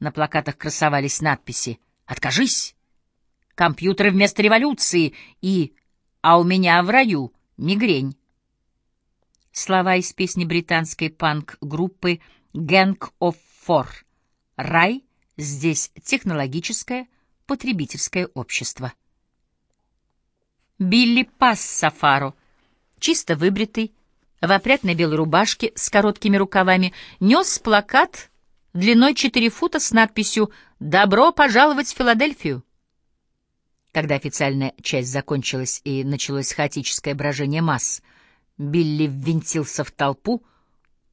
На плакатах красовались надписи «Откажись!» «Компьютеры вместо революции» и «А у меня в раю мигрень». Слова из песни британской панк-группы «Gang of Four». «Рай» здесь технологическое, потребительское общество. Билли Пас Сафаро, чисто выбритый, в опрятной белой рубашке с короткими рукавами, нес плакат длиной 4 фута с надписью «Добро пожаловать в Филадельфию». Когда официальная часть закончилась и началось хаотическое брожение масс, Билли ввинтился в толпу,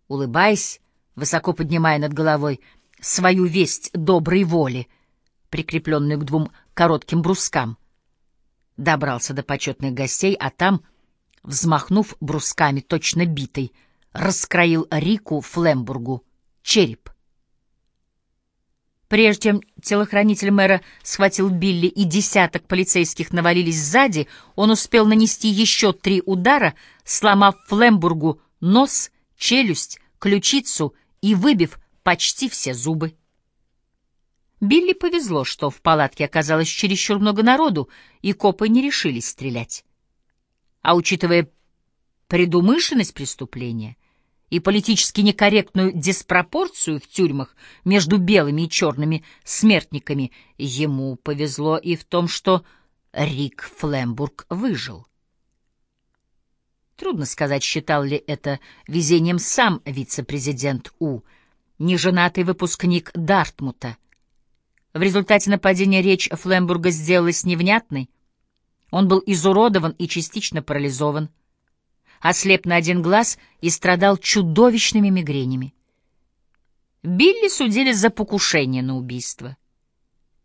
улыбаясь, высоко поднимая над головой свою весть доброй воли, прикрепленную к двум коротким брускам. Добрался до почетных гостей, а там, взмахнув брусками, точно битой, раскроил Рику Флембургу череп. Прежде чем телохранитель мэра схватил Билли и десяток полицейских навалились сзади, он успел нанести еще три удара, сломав Флембургу нос, челюсть, ключицу и выбив почти все зубы. Билли повезло, что в палатке оказалось чересчур много народу, и копы не решились стрелять. А учитывая предумышленность преступления, и политически некорректную диспропорцию в тюрьмах между белыми и черными смертниками, ему повезло и в том, что Рик Флембург выжил. Трудно сказать, считал ли это везением сам вице-президент У, неженатый выпускник Дартмута. В результате нападения речь Флембурга сделалась невнятной. Он был изуродован и частично парализован ослеп на один глаз и страдал чудовищными мигренями. Билли судили за покушение на убийство.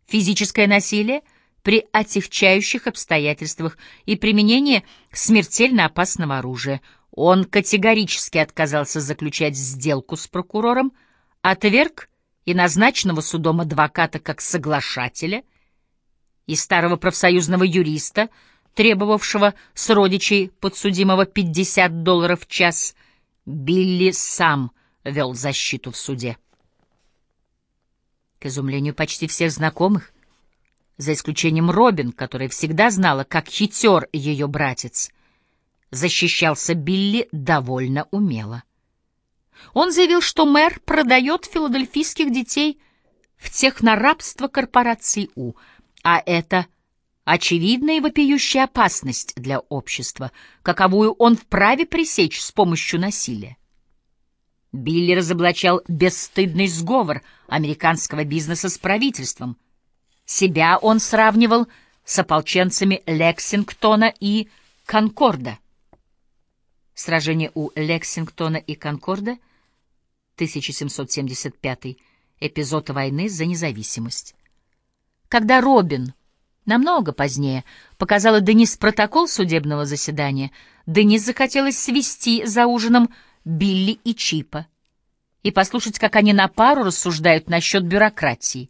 Физическое насилие при отягчающих обстоятельствах и применение смертельно опасного оружия. Он категорически отказался заключать сделку с прокурором, отверг и назначенного судом адвоката как соглашателя, и старого профсоюзного юриста — требовавшего с родичей подсудимого 50 долларов в час, Билли сам вел защиту в суде. К изумлению почти всех знакомых, за исключением Робин, которая всегда знала, как хитер ее братец, защищался Билли довольно умело. Он заявил, что мэр продает филадельфийских детей в технорабство корпорации У, а это — очевидная и вопиющая опасность для общества, каковую он вправе пресечь с помощью насилия. Билли разоблачал бесстыдный сговор американского бизнеса с правительством. Себя он сравнивал с ополченцами Лексингтона и Конкорда. Сражение у Лексингтона и Конкорда, 1775 эпизод войны за независимость. Когда Робин Намного позднее показала Денис протокол судебного заседания. Денис захотелось свести за ужином Билли и Чипа и послушать, как они на пару рассуждают насчет бюрократии.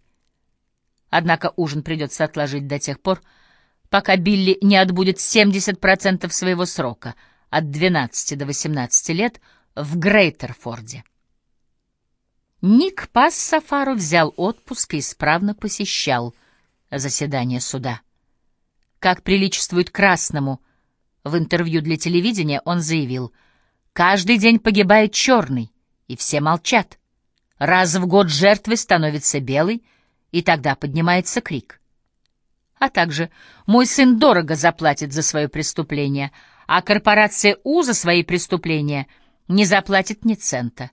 Однако ужин придется отложить до тех пор, пока Билли не отбудет 70% своего срока, от 12 до 18 лет, в Грейтерфорде. Ник Пас Сафару взял отпуск и исправно посещал заседание суда. Как приличествует красному, в интервью для телевидения он заявил, «Каждый день погибает черный, и все молчат. Раз в год жертвой становится белый, и тогда поднимается крик. А также «Мой сын дорого заплатит за свое преступление, а корпорация У за свои преступления не заплатит ни цента».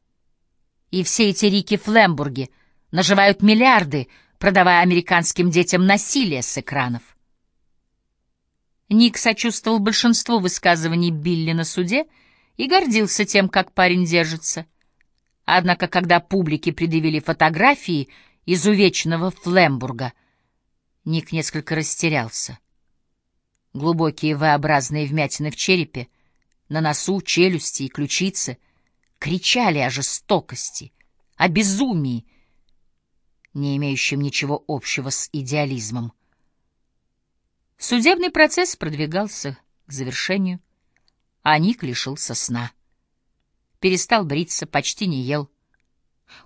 И все эти Рики Флембурги наживают миллиарды, продавая американским детям насилие с экранов. Ник сочувствовал большинству высказываний Билли на суде и гордился тем, как парень держится. Однако, когда публике предъявили фотографии изувеченного Флембурга, Ник несколько растерялся. Глубокие V-образные вмятины в черепе, на носу, челюсти и ключице кричали о жестокости, о безумии, не имеющим ничего общего с идеализмом. Судебный процесс продвигался к завершению, а Ник лишился сна. Перестал бриться, почти не ел.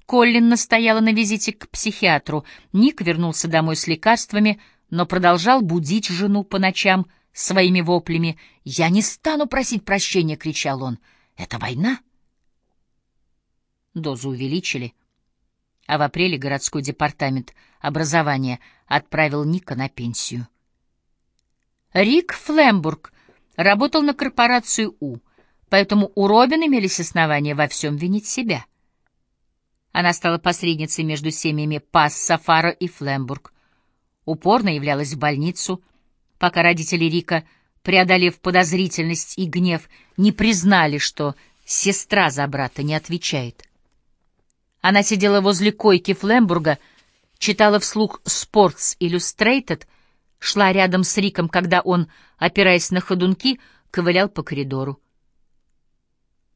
Коллин настояла на визите к психиатру. Ник вернулся домой с лекарствами, но продолжал будить жену по ночам своими воплями. «Я не стану просить прощения!» — кричал он. «Это война!» Дозу увеличили, а в апреле городской департамент образования отправил Ника на пенсию. Рик Флембург работал на корпорацию У, поэтому у Робин имелись основания во всем винить себя. Она стала посредницей между семьями Пас, Сафара и Флембург. Упорно являлась в больницу, пока родители Рика, преодолев подозрительность и гнев, не признали, что сестра за брата не отвечает. Она сидела возле койки Флембурга, читала вслух «Sports Illustrated», шла рядом с Риком, когда он, опираясь на ходунки, ковылял по коридору.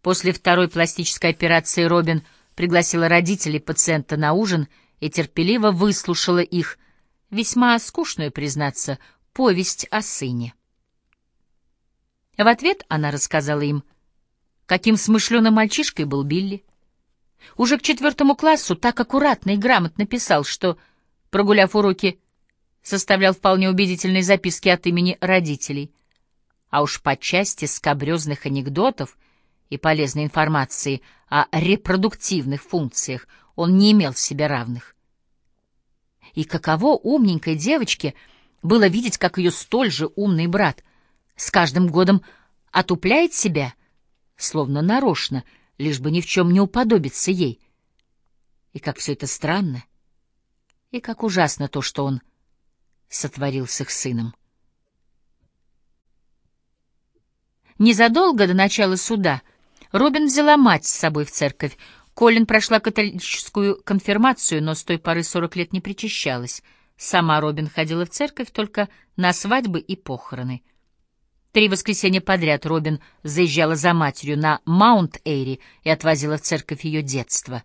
После второй пластической операции Робин — пригласила родителей пациента на ужин и терпеливо выслушала их, весьма скучную, признаться, повесть о сыне. В ответ она рассказала им, каким смышленым мальчишкой был Билли. Уже к четвертому классу так аккуратно и грамотно писал, что, прогуляв уроки, составлял вполне убедительные записки от имени родителей. А уж по части скабрезных анекдотов и полезной информации о репродуктивных функциях он не имел себе равных. И каково умненькой девочке было видеть, как ее столь же умный брат с каждым годом отупляет себя, словно нарочно, лишь бы ни в чем не уподобиться ей. И как все это странно, и как ужасно то, что он сотворил с их сыном. Незадолго до начала суда — Робин взяла мать с собой в церковь. Колин прошла католическую конфирмацию, но с той поры сорок лет не причащалась. Сама Робин ходила в церковь только на свадьбы и похороны. Три воскресенья подряд Робин заезжала за матерью на Маунт-Эйри и отвозила в церковь ее детство.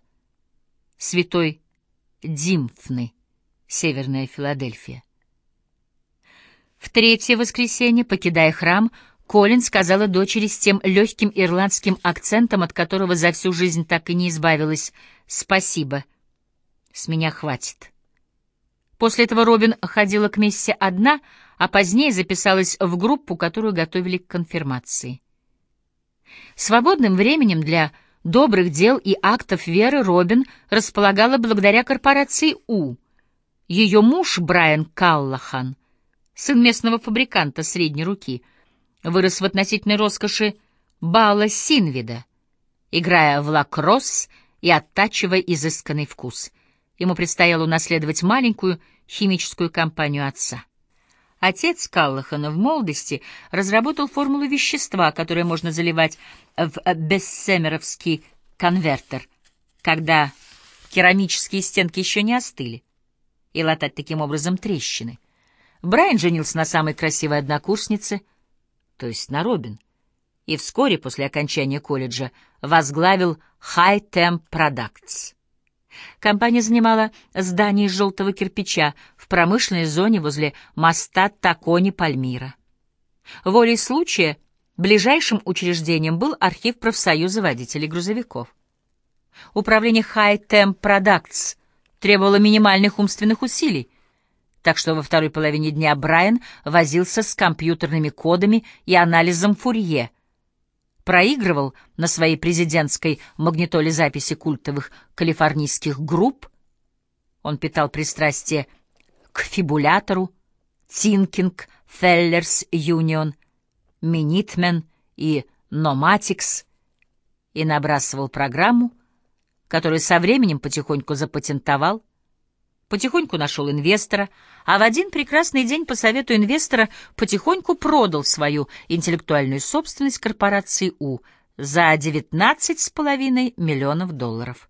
Святой Димфны, Северная Филадельфия. В третье воскресенье, покидая храм, Колин сказала дочери с тем легким ирландским акцентом, от которого за всю жизнь так и не избавилась. «Спасибо. С меня хватит». После этого Робин ходила к Мессе одна, а позднее записалась в группу, которую готовили к конфирмации. Свободным временем для добрых дел и актов веры Робин располагала благодаря корпорации У. Ее муж Брайан Каллахан, сын местного фабриканта средней руки — вырос в относительной роскоши Бала Синвида, играя в лакросс и оттачивая изысканный вкус. Ему предстояло унаследовать маленькую химическую компанию отца. Отец Каллахана в молодости разработал формулу вещества, которое можно заливать в бессемеровский конвертер, когда керамические стенки еще не остыли, и латать таким образом трещины. Брайан женился на самой красивой однокурснице — то есть на Робин, и вскоре после окончания колледжа возглавил High Temp Products. Компания занимала здание из желтого кирпича промышленной зоне возле моста Такони-Пальмира. Волей случая ближайшим учреждением был архив профсоюза водителей грузовиков. Управление High Temp Products требовало минимальных умственных усилий, так что во второй половине дня Брайан возился с компьютерными кодами и анализом Фурье, проигрывал на своей президентской магнитоле записи культовых калифорнийских групп, он питал пристрастие к фибулятору, Thinking Fellers Union, Minutemen и Номатикс и набрасывал программу, которую со временем потихоньку запатентовал, потихоньку нашел инвестора, а в один прекрасный день по совету инвестора потихоньку продал свою интеллектуальную собственность корпорации У за 19,5 миллионов долларов.